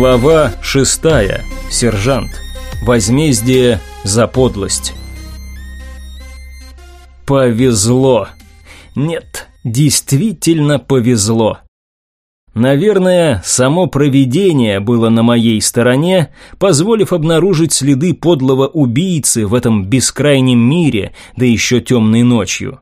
Глава шестая. Сержант. Возмездие за подлость. Повезло. Нет, действительно повезло. Наверное, само провидение было на моей стороне, позволив обнаружить следы подлого убийцы в этом бескрайнем мире, да еще темной ночью.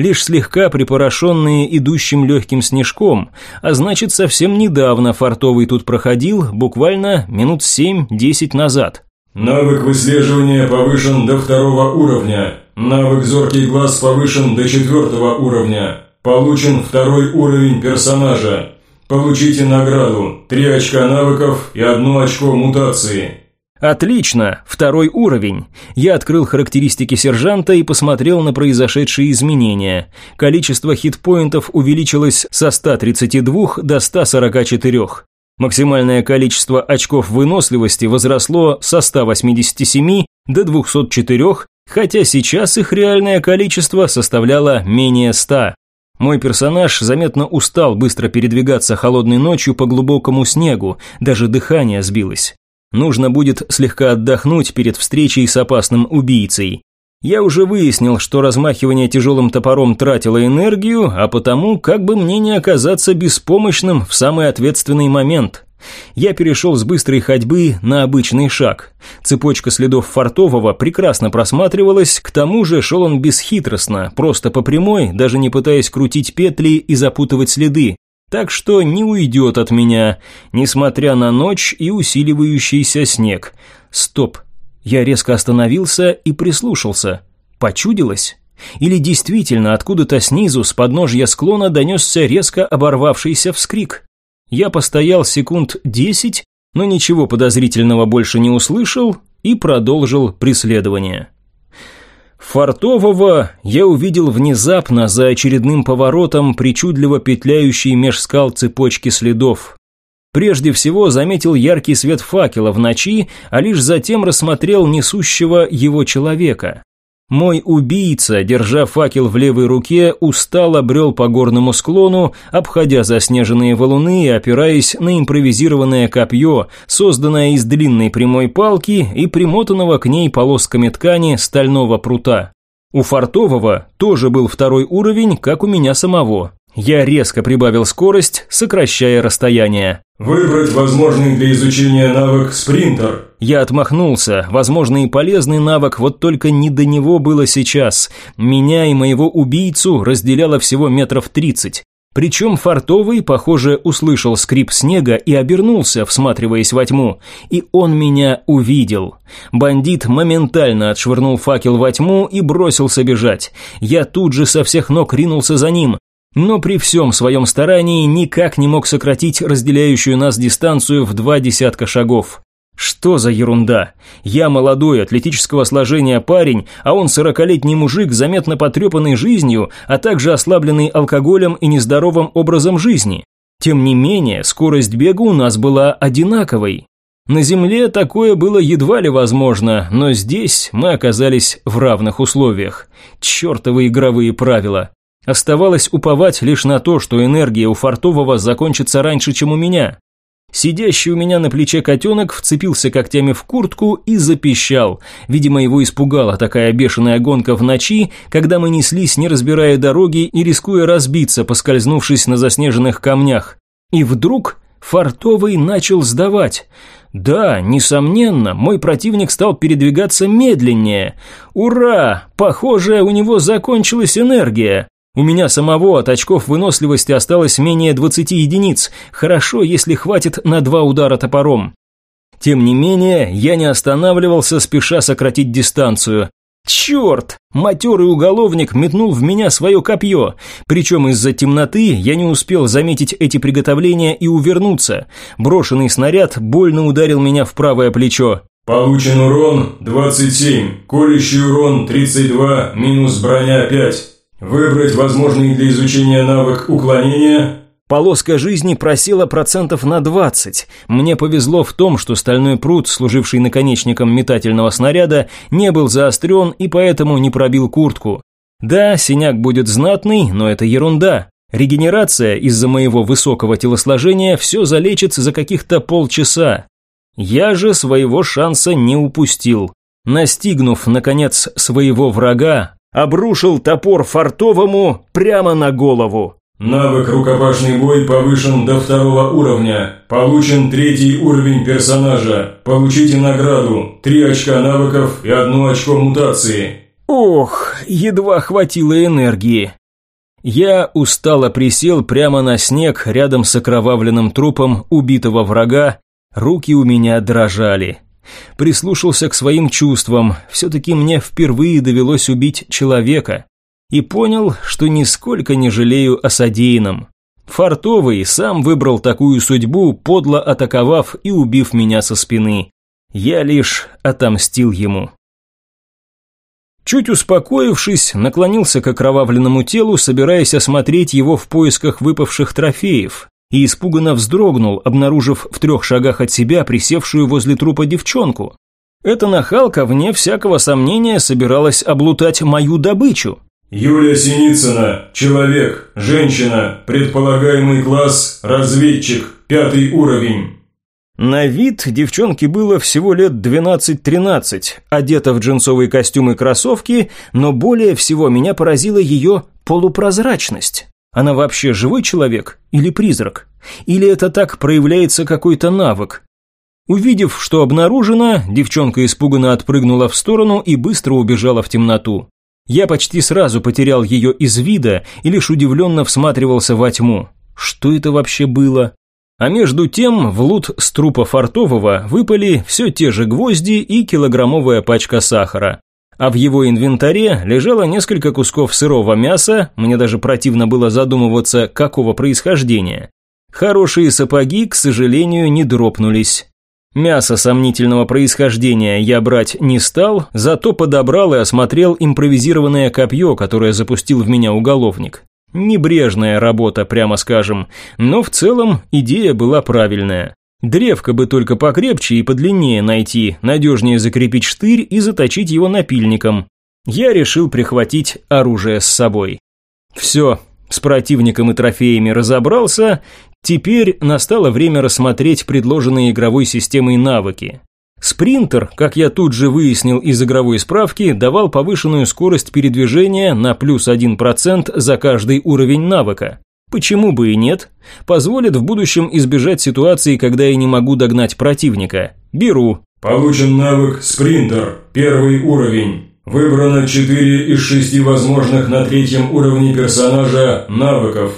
Лишь слегка припорошенные идущим легким снежком, а значит, совсем недавно фартовый тут проходил, буквально минут семь-десять назад. Навык выслеживания повышен до второго уровня. Навык зоркий глаз повышен до четвертого уровня. Получен второй уровень персонажа. Получите награду. Три очка навыков и одно очко мутации. Отлично, второй уровень. Я открыл характеристики сержанта и посмотрел на произошедшие изменения. Количество хитпоинтов увеличилось со 132 до 144. Максимальное количество очков выносливости возросло со 187 до 204, хотя сейчас их реальное количество составляло менее 100. Мой персонаж заметно устал быстро передвигаться холодной ночью по глубокому снегу, даже дыхание сбилось. Нужно будет слегка отдохнуть перед встречей с опасным убийцей. Я уже выяснил, что размахивание тяжелым топором тратило энергию, а потому как бы мне не оказаться беспомощным в самый ответственный момент. Я перешел с быстрой ходьбы на обычный шаг. Цепочка следов фартового прекрасно просматривалась, к тому же шел он бесхитростно, просто по прямой, даже не пытаясь крутить петли и запутывать следы. Так что не уйдет от меня, несмотря на ночь и усиливающийся снег. Стоп. Я резко остановился и прислушался. Почудилось? Или действительно откуда-то снизу, с подножья склона, донесся резко оборвавшийся вскрик? Я постоял секунд десять, но ничего подозрительного больше не услышал и продолжил преследование. Фартового я увидел внезапно за очередным поворотом причудливо петляющей меж скал цепочки следов. Прежде всего заметил яркий свет факела в ночи, а лишь затем рассмотрел несущего его человека. Мой убийца, держа факел в левой руке, устало брел по горному склону, обходя заснеженные валуны и опираясь на импровизированное копье, созданное из длинной прямой палки и примотанного к ней полосками ткани стального прута. У Фартового тоже был второй уровень, как у меня самого. Я резко прибавил скорость, сокращая расстояние. Выбрать возможный для изучения навык «Спринтер». Я отмахнулся. Возможно и полезный навык, вот только не до него было сейчас. Меня и моего убийцу разделяло всего метров тридцать. Причем Фартовый, похоже, услышал скрип снега и обернулся, всматриваясь во тьму. И он меня увидел. Бандит моментально отшвырнул факел во тьму и бросился бежать. Я тут же со всех ног ринулся за ним но при всем своем старании никак не мог сократить разделяющую нас дистанцию в два десятка шагов. Что за ерунда? Я молодой, атлетического сложения парень, а он сорокалетний мужик, заметно потрепанный жизнью, а также ослабленный алкоголем и нездоровым образом жизни. Тем не менее, скорость бега у нас была одинаковой. На Земле такое было едва ли возможно, но здесь мы оказались в равных условиях. Чертовы игровые правила. Оставалось уповать лишь на то, что энергия у Фартового закончится раньше, чем у меня. Сидящий у меня на плече котенок вцепился когтями в куртку и запищал. Видимо, его испугала такая бешеная гонка в ночи, когда мы неслись, не разбирая дороги и рискуя разбиться, поскользнувшись на заснеженных камнях. И вдруг Фартовый начал сдавать. Да, несомненно, мой противник стал передвигаться медленнее. Ура! Похоже, у него закончилась энергия. У меня самого от очков выносливости осталось менее 20 единиц, хорошо, если хватит на два удара топором. Тем не менее, я не останавливался, спеша сократить дистанцию. Черт! Матерый уголовник метнул в меня свое копье. Причем из-за темноты я не успел заметить эти приготовления и увернуться. Брошенный снаряд больно ударил меня в правое плечо. Получен урон 27, колющий урон 32, минус броня 5. Выбрать возможный для изучения навык уклонения. Полоска жизни просела процентов на 20. Мне повезло в том, что стальной пруд, служивший наконечником метательного снаряда, не был заострен и поэтому не пробил куртку. Да, синяк будет знатный, но это ерунда. Регенерация из-за моего высокого телосложения все залечится за каких-то полчаса. Я же своего шанса не упустил. Настигнув, наконец, своего врага, обрушил топор фартовому прямо на голову. Навык «Рукопашный бой» повышен до второго уровня. Получен третий уровень персонажа. Получите награду. Три очка навыков и одно очко мутации. Ох, едва хватило энергии. Я устало присел прямо на снег рядом с окровавленным трупом убитого врага, руки у меня дрожали. Прислушался к своим чувствам, все-таки мне впервые довелось убить человека и понял, что нисколько не жалею о содеянном. Фартовый сам выбрал такую судьбу, подло атаковав и убив меня со спины. Я лишь отомстил ему. Чуть успокоившись, наклонился к окровавленному телу, собираясь осмотреть его в поисках выпавших трофеев, и испуганно вздрогнул, обнаружив в трех шагах от себя присевшую возле трупа девчонку. Эта нахалка, вне всякого сомнения, собиралась облутать мою добычу. Юлия Синицына, человек, женщина, предполагаемый класс, разведчик, пятый уровень. На вид девчонке было всего лет 12-13, одета в джинсовый костюм и кроссовки, но более всего меня поразила ее полупрозрачность. Она вообще живой человек или призрак? Или это так проявляется какой-то навык? Увидев, что обнаружено, девчонка испуганно отпрыгнула в сторону и быстро убежала в темноту. Я почти сразу потерял ее из вида и лишь удивленно всматривался во тьму. Что это вообще было? А между тем в лут с трупа фартового выпали все те же гвозди и килограммовая пачка сахара. А в его инвентаре лежало несколько кусков сырого мяса, мне даже противно было задумываться, какого происхождения. Хорошие сапоги, к сожалению, не дропнулись. Мясо сомнительного происхождения я брать не стал, зато подобрал и осмотрел импровизированное копье, которое запустил в меня уголовник. Небрежная работа, прямо скажем, но в целом идея была правильная. Древко бы только покрепче и подлиннее найти, надежнее закрепить штырь и заточить его напильником. Я решил прихватить оружие с собой. Все, с противником и трофеями разобрался, Теперь настало время рассмотреть предложенные игровой системой навыки. Спринтер, как я тут же выяснил из игровой справки, давал повышенную скорость передвижения на плюс 1% за каждый уровень навыка. Почему бы и нет? Позволит в будущем избежать ситуации, когда я не могу догнать противника. Беру. Получен навык «Спринтер», первый уровень. Выбрано 4 из 6 возможных на третьем уровне персонажа навыков.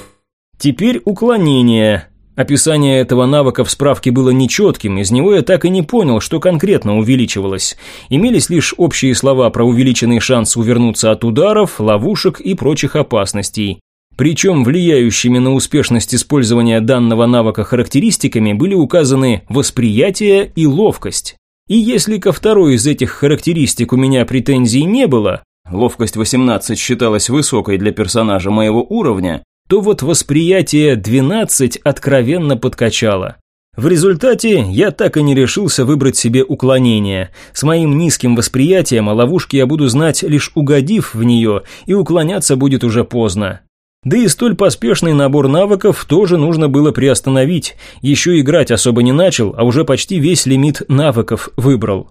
Теперь уклонение. Описание этого навыка в справке было нечетким, из него я так и не понял, что конкретно увеличивалось. Имелись лишь общие слова про увеличенный шанс увернуться от ударов, ловушек и прочих опасностей. Причем влияющими на успешность использования данного навыка характеристиками были указаны восприятие и ловкость. И если ко второй из этих характеристик у меня претензий не было, ловкость 18 считалась высокой для персонажа моего уровня, то вот восприятие 12 откровенно подкачало. В результате я так и не решился выбрать себе уклонение. С моим низким восприятием о ловушке я буду знать, лишь угодив в нее, и уклоняться будет уже поздно. Да и столь поспешный набор навыков тоже нужно было приостановить. Еще играть особо не начал, а уже почти весь лимит навыков выбрал.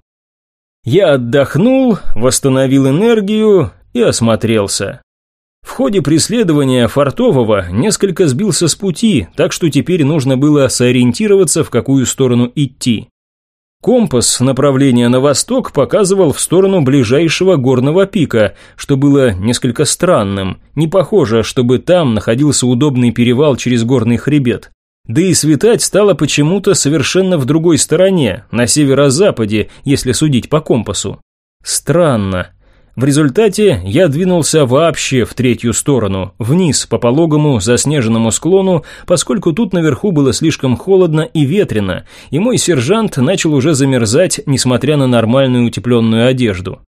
Я отдохнул, восстановил энергию и осмотрелся. В ходе преследования Фартового несколько сбился с пути, так что теперь нужно было сориентироваться, в какую сторону идти. Компас направления на восток показывал в сторону ближайшего горного пика, что было несколько странным. Не похоже, чтобы там находился удобный перевал через горный хребет. Да и светать стало почему-то совершенно в другой стороне, на северо-западе, если судить по компасу. Странно. В результате я двинулся вообще в третью сторону, вниз по пологому заснеженному склону, поскольку тут наверху было слишком холодно и ветрено, и мой сержант начал уже замерзать, несмотря на нормальную утепленную одежду.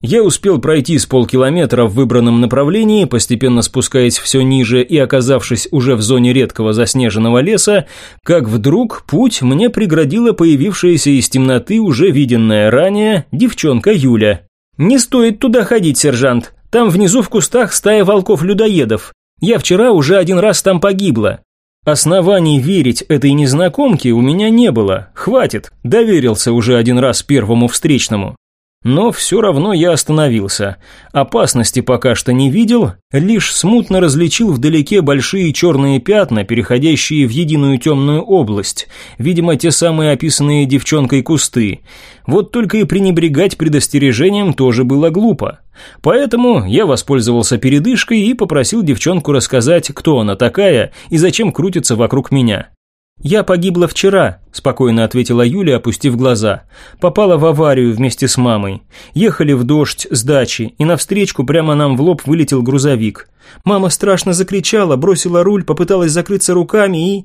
Я успел пройти с полкилометра в выбранном направлении, постепенно спускаясь все ниже и оказавшись уже в зоне редкого заснеженного леса, как вдруг путь мне преградила появившаяся из темноты уже виденная ранее девчонка Юля. «Не стоит туда ходить, сержант. Там внизу в кустах стая волков-людоедов. Я вчера уже один раз там погибла. Оснований верить этой незнакомке у меня не было. Хватит, доверился уже один раз первому встречному. Но все равно я остановился. Опасности пока что не видел, лишь смутно различил вдалеке большие черные пятна, переходящие в единую темную область. Видимо, те самые описанные девчонкой кусты. Вот только и пренебрегать предостережением тоже было глупо. Поэтому я воспользовался передышкой и попросил девчонку рассказать, кто она такая и зачем крутится вокруг меня. «Я погибла вчера», – спокойно ответила Юля, опустив глаза. «Попала в аварию вместе с мамой. Ехали в дождь с дачи, и навстречку прямо нам в лоб вылетел грузовик. Мама страшно закричала, бросила руль, попыталась закрыться руками и...»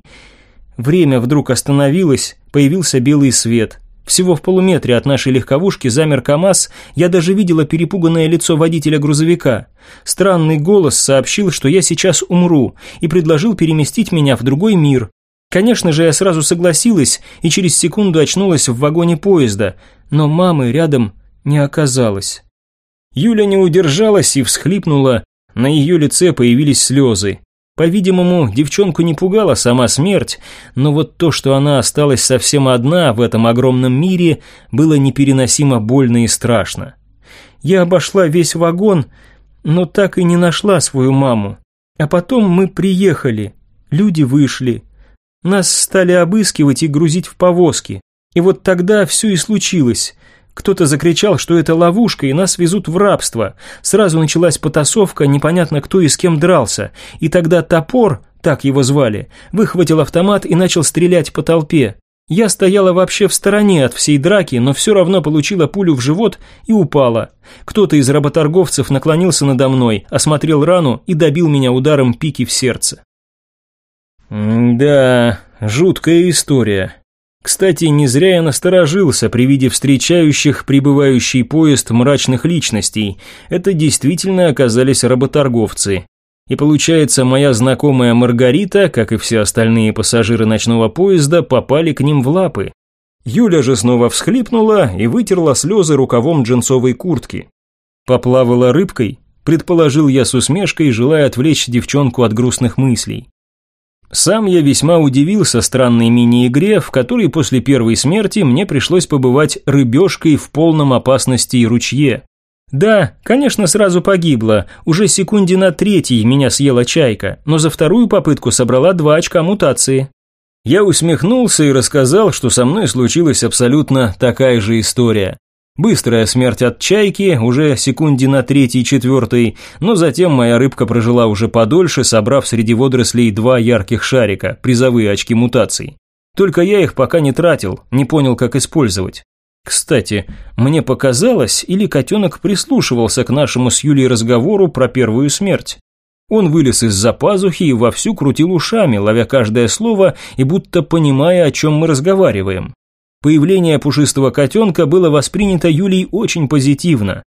Время вдруг остановилось, появился белый свет. Всего в полуметре от нашей легковушки замер КамАЗ, я даже видела перепуганное лицо водителя грузовика. Странный голос сообщил, что я сейчас умру, и предложил переместить меня в другой мир, Конечно же, я сразу согласилась и через секунду очнулась в вагоне поезда, но мамы рядом не оказалось. Юля не удержалась и всхлипнула, на ее лице появились слезы. По-видимому, девчонку не пугала сама смерть, но вот то, что она осталась совсем одна в этом огромном мире, было непереносимо больно и страшно. Я обошла весь вагон, но так и не нашла свою маму. А потом мы приехали, люди вышли, нас стали обыскивать и грузить в повозки. И вот тогда все и случилось. Кто-то закричал, что это ловушка, и нас везут в рабство. Сразу началась потасовка, непонятно кто и с кем дрался. И тогда топор, так его звали, выхватил автомат и начал стрелять по толпе. Я стояла вообще в стороне от всей драки, но все равно получила пулю в живот и упала. Кто-то из работорговцев наклонился надо мной, осмотрел рану и добил меня ударом пики в сердце. «Да, жуткая история. Кстати, не зря я насторожился при виде встречающих прибывающий поезд мрачных личностей. Это действительно оказались работорговцы. И получается, моя знакомая Маргарита, как и все остальные пассажиры ночного поезда, попали к ним в лапы. Юля же снова всхлипнула и вытерла слезы рукавом джинсовой куртки. Поплавала рыбкой, предположил я с усмешкой, желая отвлечь девчонку от грустных мыслей. Сам я весьма удивился странной мини-игре, в которой после первой смерти мне пришлось побывать рыбешкой в полном опасности и ручье. Да, конечно, сразу погибла, уже секунде на третьей меня съела чайка, но за вторую попытку собрала два очка мутации. Я усмехнулся и рассказал, что со мной случилась абсолютно такая же история. Быстрая смерть от чайки, уже секунде на третий-четвертый, но затем моя рыбка прожила уже подольше, собрав среди водорослей два ярких шарика, призовые очки мутаций. Только я их пока не тратил, не понял, как использовать. Кстати, мне показалось, или котенок прислушивался к нашему с Юлей разговору про первую смерть. Он вылез из-за пазухи и вовсю крутил ушами, ловя каждое слово и будто понимая, о чем мы разговариваем. Появление пушистого котенка было воспринято Юлей очень позитивно.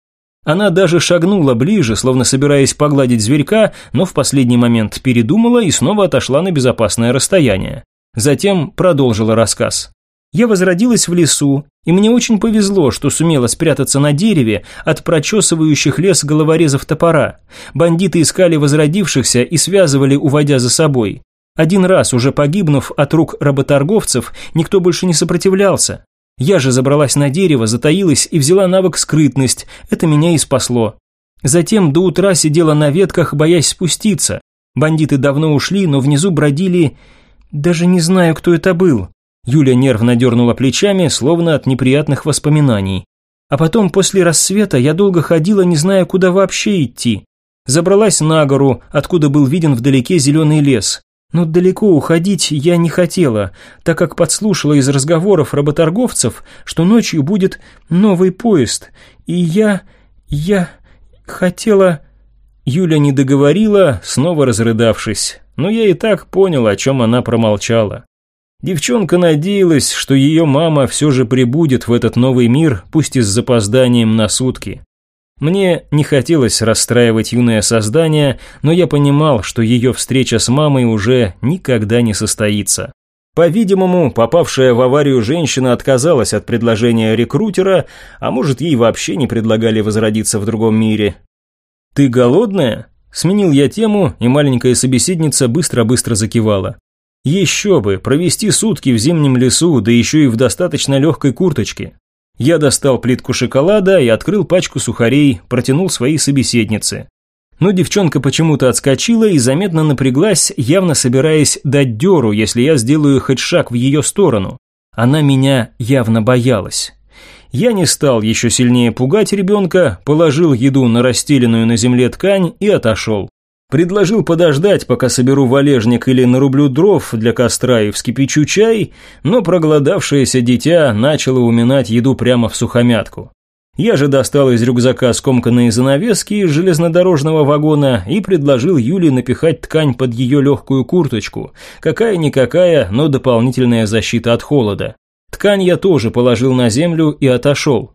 Она даже шагнула ближе, словно собираясь погладить зверька, но в последний момент передумала и снова отошла на безопасное расстояние. Затем продолжила рассказ. «Я возродилась в лесу, и мне очень повезло, что сумела спрятаться на дереве от прочесывающих лес головорезов топора. Бандиты искали возродившихся и связывали, уводя за собой. Один раз, уже погибнув от рук работорговцев, никто больше не сопротивлялся. Я же забралась на дерево, затаилась и взяла навык скрытность, это меня и спасло. Затем до утра сидела на ветках, боясь спуститься. Бандиты давно ушли, но внизу бродили... Даже не знаю, кто это был. Юля нервно дернула плечами, словно от неприятных воспоминаний. А потом, после рассвета, я долго ходила, не зная, куда вообще идти. Забралась на гору, откуда был виден вдалеке зеленый лес. Но далеко уходить я не хотела, так как подслушала из разговоров работорговцев, что ночью будет новый поезд, и я... я... хотела... Юля не договорила, снова разрыдавшись, но я и так понял, о чем она промолчала. Девчонка надеялась, что ее мама все же прибудет в этот новый мир, пусть и с запозданием на сутки. Мне не хотелось расстраивать юное создание, но я понимал, что ее встреча с мамой уже никогда не состоится. По-видимому, попавшая в аварию женщина отказалась от предложения рекрутера, а может ей вообще не предлагали возродиться в другом мире. «Ты голодная?» Сменил я тему, и маленькая собеседница быстро-быстро закивала. Еще бы, провести сутки в зимнем лесу, да еще и в достаточно легкой курточке. Я достал плитку шоколада и открыл пачку сухарей, протянул своей собеседнице. Но девчонка почему-то отскочила и заметно напряглась, явно собираясь дать дёру, если я сделаю хоть шаг в ее сторону. Она меня явно боялась. Я не стал еще сильнее пугать ребенка, положил еду на расстеленную на земле ткань и отошел. Предложил подождать, пока соберу валежник или нарублю дров для костра и вскипячу чай, но проголодавшееся дитя начало уминать еду прямо в сухомятку. Я же достал из рюкзака скомканные занавески из железнодорожного вагона и предложил Юле напихать ткань под ее легкую курточку. Какая-никакая, но дополнительная защита от холода. Ткань я тоже положил на землю и отошел.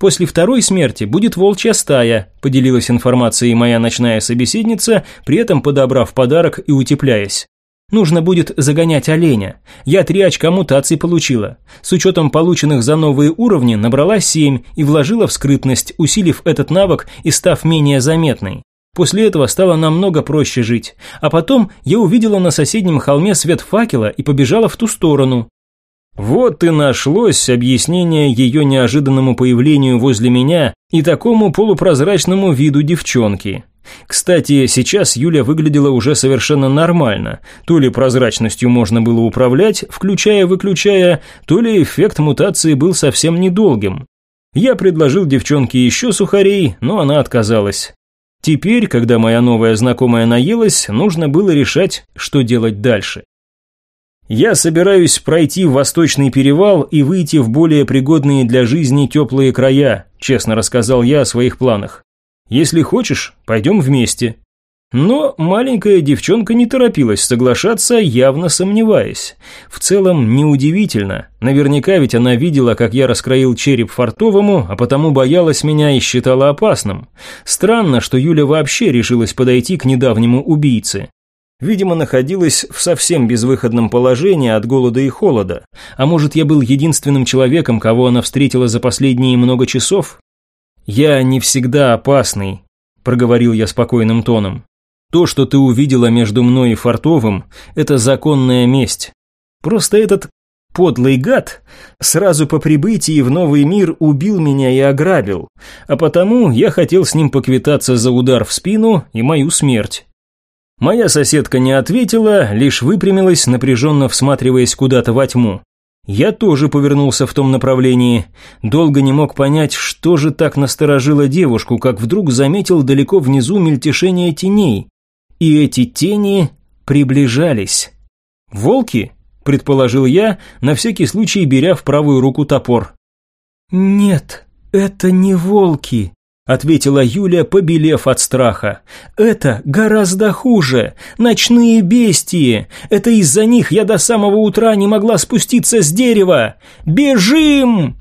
После второй смерти будет волчья стая, поделилась информацией моя ночная собеседница, при этом подобрав подарок и утепляясь. Нужно будет загонять оленя. Я три очка мутаций получила. С учетом полученных за новые уровни набрала семь и вложила в скрытность, усилив этот навык и став менее заметной. После этого стало намного проще жить. А потом я увидела на соседнем холме свет факела и побежала в ту сторону. Вот и нашлось объяснение ее неожиданному появлению возле меня и такому полупрозрачному виду девчонки. Кстати, сейчас Юля выглядела уже совершенно нормально. То ли прозрачностью можно было управлять, включая-выключая, то ли эффект мутации был совсем недолгим. Я предложил девчонке еще сухарей, но она отказалась. Теперь, когда моя новая знакомая наелась, нужно было решать, что делать дальше. Я собираюсь пройти в Восточный перевал и выйти в более пригодные для жизни теплые края, честно рассказал я о своих планах. Если хочешь, пойдем вместе. Но маленькая девчонка не торопилась соглашаться, явно сомневаясь. В целом, неудивительно. Наверняка ведь она видела, как я раскроил череп фартовому, а потому боялась меня и считала опасным. Странно, что Юля вообще решилась подойти к недавнему убийце. Видимо, находилась в совсем безвыходном положении от голода и холода. А может, я был единственным человеком, кого она встретила за последние много часов? «Я не всегда опасный», – проговорил я спокойным тоном. «То, что ты увидела между мной и Фартовым, это законная месть. Просто этот подлый гад сразу по прибытии в новый мир убил меня и ограбил, а потому я хотел с ним поквитаться за удар в спину и мою смерть. Моя соседка не ответила, лишь выпрямилась, напряженно всматриваясь куда-то во тьму. Я тоже повернулся в том направлении. Долго не мог понять, что же так насторожило девушку, как вдруг заметил далеко внизу мельтешение теней. И эти тени приближались. «Волки?» – предположил я, на всякий случай беря в правую руку топор. «Нет, это не волки», ответила Юля, побелев от страха. Это гораздо хуже. Ночные бестии. Это из-за них я до самого утра не могла спуститься с дерева. Бежим!